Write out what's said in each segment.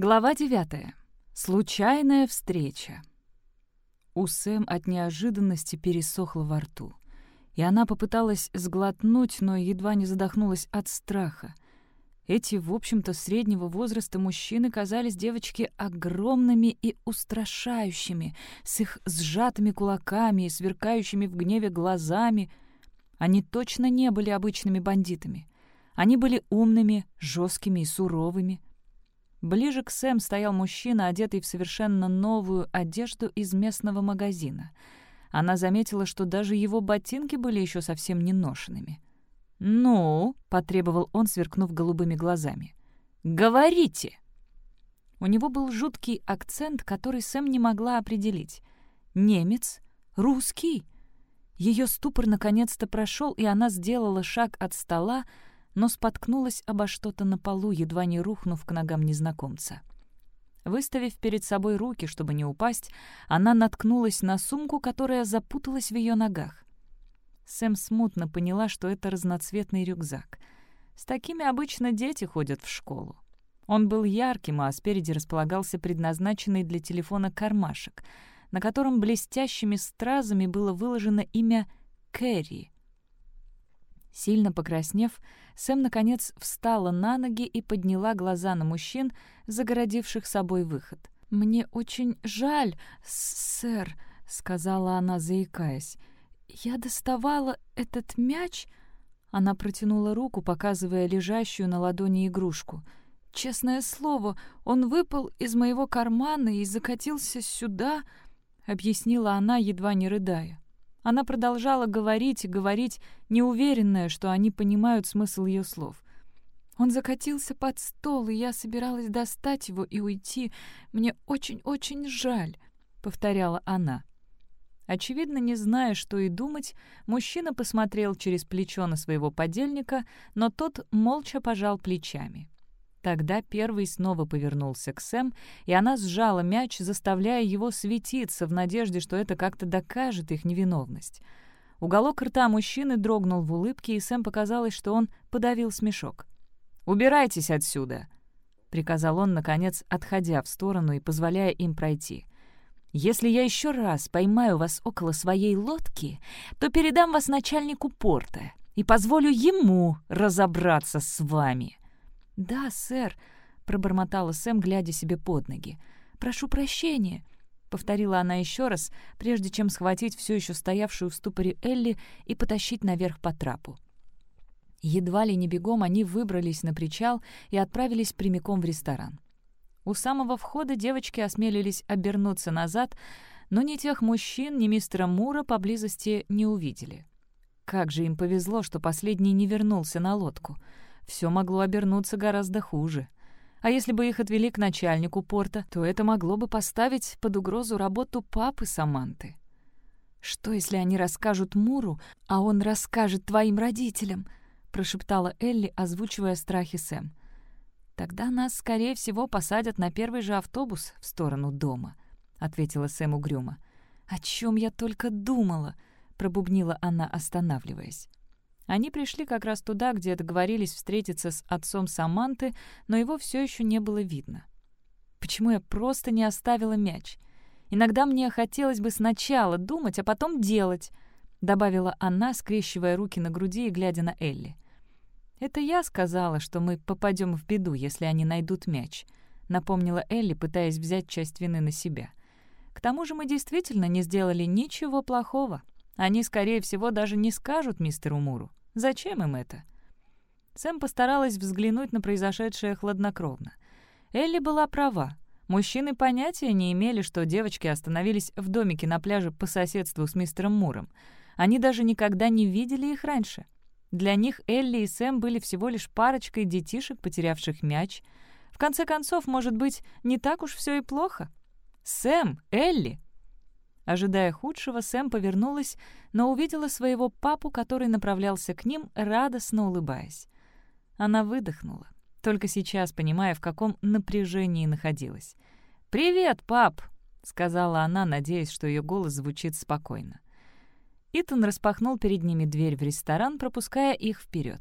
Глава 9. Случайная встреча. У Сэм от неожиданности пересохло во рту, и она попыталась сглотнуть, но едва не задохнулась от страха. Эти, в общем-то, среднего возраста мужчины казались девочке огромными и устрашающими, с их сжатыми кулаками и сверкающими в гневе глазами. Они точно не были обычными бандитами. Они были умными, жесткими и суровыми — Ближе к Сэм стоял мужчина, одетый в совершенно новую одежду из местного магазина. Она заметила, что даже его ботинки были еще совсем не ношенными. «Ну?» — потребовал он, сверкнув голубыми глазами. «Говорите!» У него был жуткий акцент, который Сэм не могла определить. «Немец? Русский?» Ее ступор наконец-то прошел, и она сделала шаг от стола, но споткнулась обо что-то на полу, едва не рухнув к ногам незнакомца. Выставив перед собой руки, чтобы не упасть, она наткнулась на сумку, которая запуталась в ее ногах. Сэм смутно поняла, что это разноцветный рюкзак. С такими обычно дети ходят в школу. Он был ярким, а спереди располагался предназначенный для телефона кармашек, на котором блестящими стразами было выложено имя Кэрри — Сильно покраснев, Сэм, наконец, встала на ноги и подняла глаза на мужчин, загородивших собой выход. «Мне очень жаль, сэр», — сказала она, заикаясь. «Я доставала этот мяч...» Она протянула руку, показывая лежащую на ладони игрушку. «Честное слово, он выпал из моего кармана и закатился сюда», — объяснила она, едва не рыдая. Она продолжала говорить и говорить, неуверенная, что они понимают смысл ее слов. Он закатился под стол, и я собиралась достать его и уйти. Мне очень-очень жаль», — повторяла она. Очевидно, не зная, что и думать, мужчина посмотрел через плечо на своего подельника, но тот молча пожал плечами. Тогда первый снова повернулся к Сэм, и она сжала мяч, заставляя его светиться в надежде, что это как-то докажет их невиновность. Уголок рта мужчины дрогнул в улыбке, и Сэм показалось, что он подавил смешок. «Убирайтесь отсюда!» — приказал он, наконец, отходя в сторону и позволяя им пройти. «Если я еще раз поймаю вас около своей лодки, то передам вас начальнику порта и позволю ему разобраться с вами». «Да, сэр», — пробормотала Сэм, глядя себе под ноги. «Прошу прощения», — повторила она еще раз, прежде чем схватить все еще стоявшую в ступоре Элли и потащить наверх по трапу. Едва ли не бегом они выбрались на причал и отправились прямиком в ресторан. У самого входа девочки осмелились обернуться назад, но ни тех мужчин, ни мистера Мура поблизости не увидели. Как же им повезло, что последний не вернулся на лодку — все могло обернуться гораздо хуже. А если бы их отвели к начальнику порта, то это могло бы поставить под угрозу работу папы Саманты. «Что, если они расскажут Муру, а он расскажет твоим родителям?» — прошептала Элли, озвучивая страхи Сэм. «Тогда нас, скорее всего, посадят на первый же автобус в сторону дома», — ответила Сэм угрюмо. «О чем я только думала!» — пробубнила она, останавливаясь. Они пришли как раз туда, где договорились встретиться с отцом Саманты, но его все еще не было видно. Почему я просто не оставила мяч? Иногда мне хотелось бы сначала думать, а потом делать, добавила она, скрещивая руки на груди и глядя на Элли. Это я сказала, что мы попадем в беду, если они найдут мяч, напомнила Элли, пытаясь взять часть вины на себя. К тому же мы действительно не сделали ничего плохого. Они, скорее всего, даже не скажут мистеру Муру. Зачем им это? Сэм постаралась взглянуть на произошедшее хладнокровно. Элли была права. Мужчины понятия не имели, что девочки остановились в домике на пляже по соседству с мистером Муром. Они даже никогда не видели их раньше. Для них Элли и Сэм были всего лишь парочкой детишек, потерявших мяч. В конце концов, может быть, не так уж все и плохо. «Сэм! Элли!» Ожидая худшего, Сэм повернулась, но увидела своего папу, который направлялся к ним, радостно улыбаясь. Она выдохнула, только сейчас понимая, в каком напряжении находилась. «Привет, пап!» — сказала она, надеясь, что ее голос звучит спокойно. Итан распахнул перед ними дверь в ресторан, пропуская их вперед.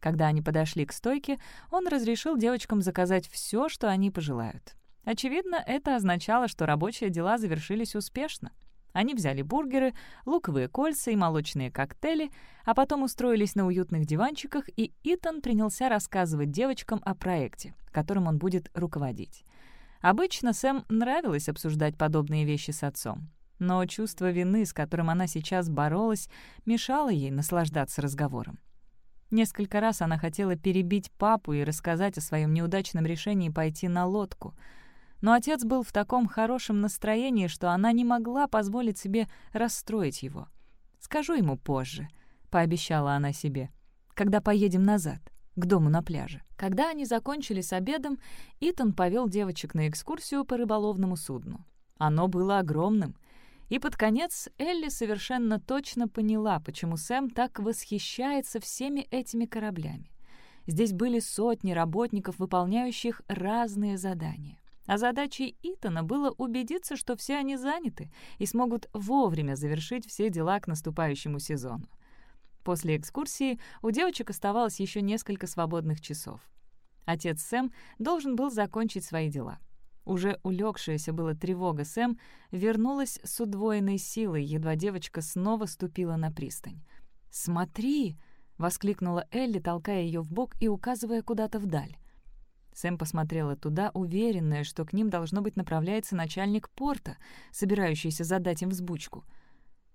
Когда они подошли к стойке, он разрешил девочкам заказать все, что они пожелают. Очевидно, это означало, что рабочие дела завершились успешно. Они взяли бургеры, луковые кольца и молочные коктейли, а потом устроились на уютных диванчиках, и Итан принялся рассказывать девочкам о проекте, которым он будет руководить. Обычно Сэм нравилось обсуждать подобные вещи с отцом, но чувство вины, с которым она сейчас боролась, мешало ей наслаждаться разговором. Несколько раз она хотела перебить папу и рассказать о своем неудачном решении пойти на лодку. Но отец был в таком хорошем настроении, что она не могла позволить себе расстроить его. «Скажу ему позже», — пообещала она себе, — «когда поедем назад, к дому на пляже». Когда они закончили с обедом, Итан повел девочек на экскурсию по рыболовному судну. Оно было огромным, и под конец Элли совершенно точно поняла, почему Сэм так восхищается всеми этими кораблями. Здесь были сотни работников, выполняющих разные задания. А задачей Итана было убедиться, что все они заняты и смогут вовремя завершить все дела к наступающему сезону. После экскурсии у девочек оставалось еще несколько свободных часов. Отец Сэм должен был закончить свои дела — уже улегшаяся была тревога Сэм вернулась с удвоенной силой, едва девочка снова ступила на пристань. «Смотри!» — воскликнула Элли, толкая ее в бок и указывая куда-то вдаль. Сэм посмотрела туда, уверенная, что к ним, должно быть, направляется начальник порта, собирающийся задать им взбучку.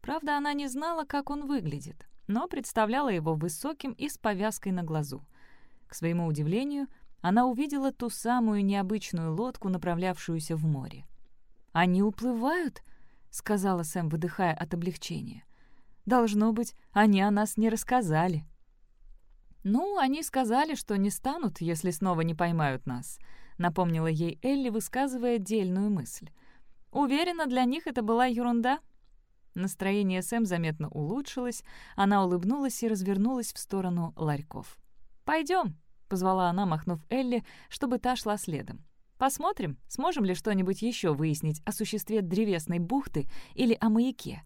Правда, она не знала, как он выглядит, но представляла его высоким и с повязкой на глазу. К своему удивлению, она увидела ту самую необычную лодку, направлявшуюся в море. «Они уплывают?» — сказала Сэм, выдыхая от облегчения. «Должно быть, они о нас не рассказали». «Ну, они сказали, что не станут, если снова не поймают нас», — напомнила ей Элли, высказывая дельную мысль. «Уверена, для них это была ерунда». Настроение Сэм заметно улучшилось, она улыбнулась и развернулась в сторону ларьков. «Пойдем», — позвала она, махнув Элли, чтобы та шла следом. «Посмотрим, сможем ли что-нибудь еще выяснить о существе древесной бухты или о маяке».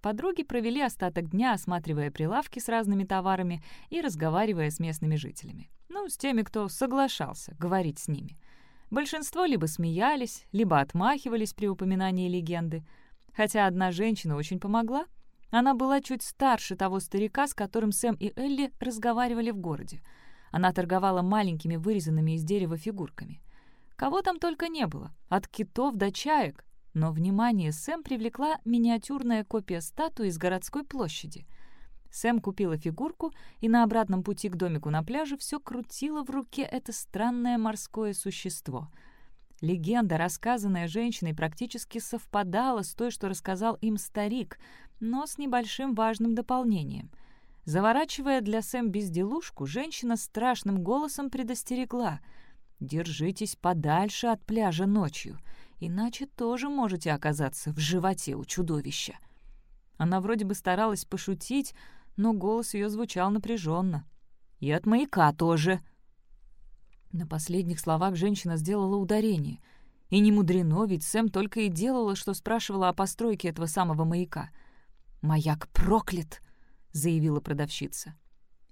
Подруги провели остаток дня, осматривая прилавки с разными товарами и разговаривая с местными жителями. Ну, с теми, кто соглашался говорить с ними. Большинство либо смеялись, либо отмахивались при упоминании легенды. Хотя одна женщина очень помогла. Она была чуть старше того старика, с которым Сэм и Элли разговаривали в городе — она торговала маленькими вырезанными из дерева фигурками. Кого там только не было, от китов до чаек. Но внимание Сэм привлекла миниатюрная копия статуи из городской площади. Сэм купила фигурку и на обратном пути к домику на пляже все крутила в руке это странное морское существо. Легенда, рассказанная женщиной, практически совпадала с той, что рассказал им старик, но с небольшим важным дополнением — Заворачивая для Сэм безделушку, женщина страшным голосом предостерегла. «Держитесь подальше от пляжа ночью, иначе тоже можете оказаться в животе у чудовища». Она вроде бы старалась пошутить, но голос ее звучал напряженно. «И от маяка тоже». На последних словах женщина сделала ударение. И не мудрено, ведь Сэм только и делала, что спрашивала о постройке этого самого маяка. «Маяк проклят!» — заявила продавщица.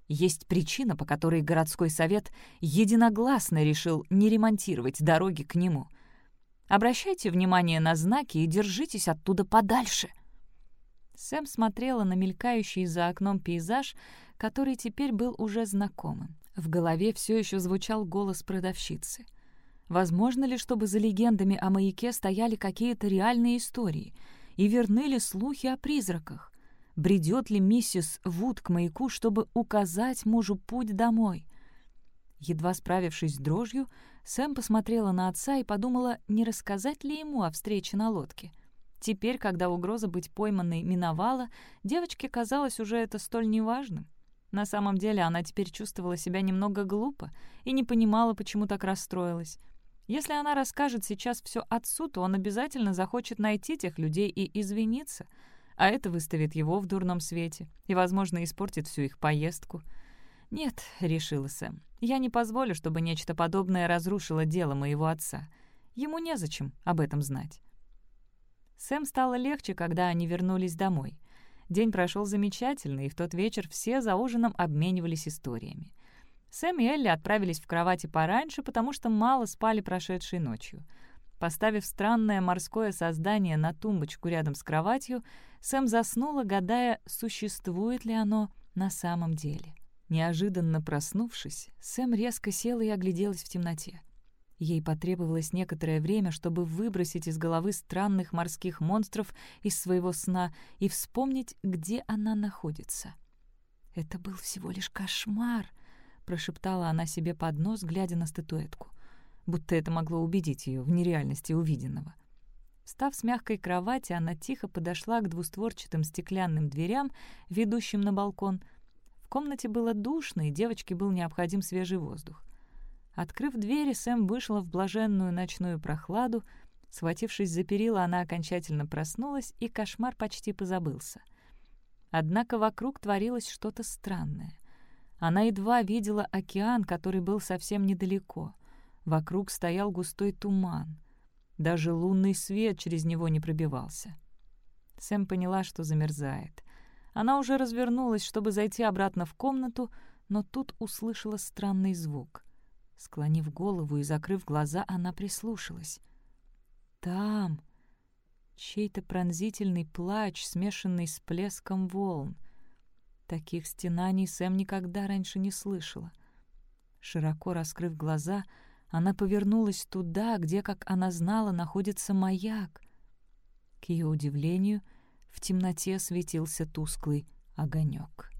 Есть причина, по которой городской совет единогласно решил не ремонтировать дороги к нему. Обращайте внимание на знаки и держитесь оттуда подальше. Сэм смотрела на мелькающий за окном пейзаж, который теперь был уже знакомым. В голове все еще звучал голос продавщицы. Возможно ли, чтобы за легендами о маяке стояли какие-то реальные истории и верны ли слухи о призраках? бредет ли миссис Вуд к маяку, чтобы указать мужу путь домой. Едва справившись с дрожью, Сэм посмотрела на отца и подумала, не рассказать ли ему о встрече на лодке. Теперь, когда угроза быть пойманной миновала, девочке казалось уже это столь неважным. На самом деле она теперь чувствовала себя немного глупо и не понимала, почему так расстроилась. Если она расскажет сейчас все отцу, то он обязательно захочет найти тех людей и извиниться — а это выставит его в дурном свете и, возможно, испортит всю их поездку. «Нет», — решила Сэм, — «я не позволю, чтобы нечто подобное разрушило дело моего отца. Ему незачем об этом знать». Сэм стало легче, когда они вернулись домой. День прошел замечательно, и в тот вечер все за ужином обменивались историями. Сэм и Элли отправились в кровати пораньше, потому что мало спали прошедшей ночью. Поставив странное морское создание на тумбочку рядом с кроватью, Сэм заснула, гадая, существует ли оно на самом деле. Неожиданно проснувшись, Сэм резко села и огляделась в темноте. Ей потребовалось некоторое время, чтобы выбросить из головы странных морских монстров из своего сна и вспомнить, где она находится. «Это был всего лишь кошмар», — прошептала она себе под нос, глядя на статуэтку, будто это могло убедить ее в нереальности увиденного. Встав с мягкой кровати, она тихо подошла к двустворчатым стеклянным дверям, ведущим на балкон. В комнате было душно, и девочке был необходим свежий воздух. Открыв двери, Сэм вышла в блаженную ночную прохладу. Схватившись за перила, она окончательно проснулась, и кошмар почти позабылся. Однако вокруг творилось что-то странное. Она едва видела океан, который был совсем недалеко. Вокруг стоял густой туман. Даже лунный свет через него не пробивался. Сэм поняла, что замерзает. Она уже развернулась, чтобы зайти обратно в комнату, но тут услышала странный звук. Склонив голову и закрыв глаза, она прислушалась. Там чей-то пронзительный плач, смешанный с плеском волн. Таких стенаний Сэм никогда раньше не слышала. Широко раскрыв глаза, она повернулась туда, где, как она знала, находится маяк. К ее удивлению, в темноте светился тусклый огонек.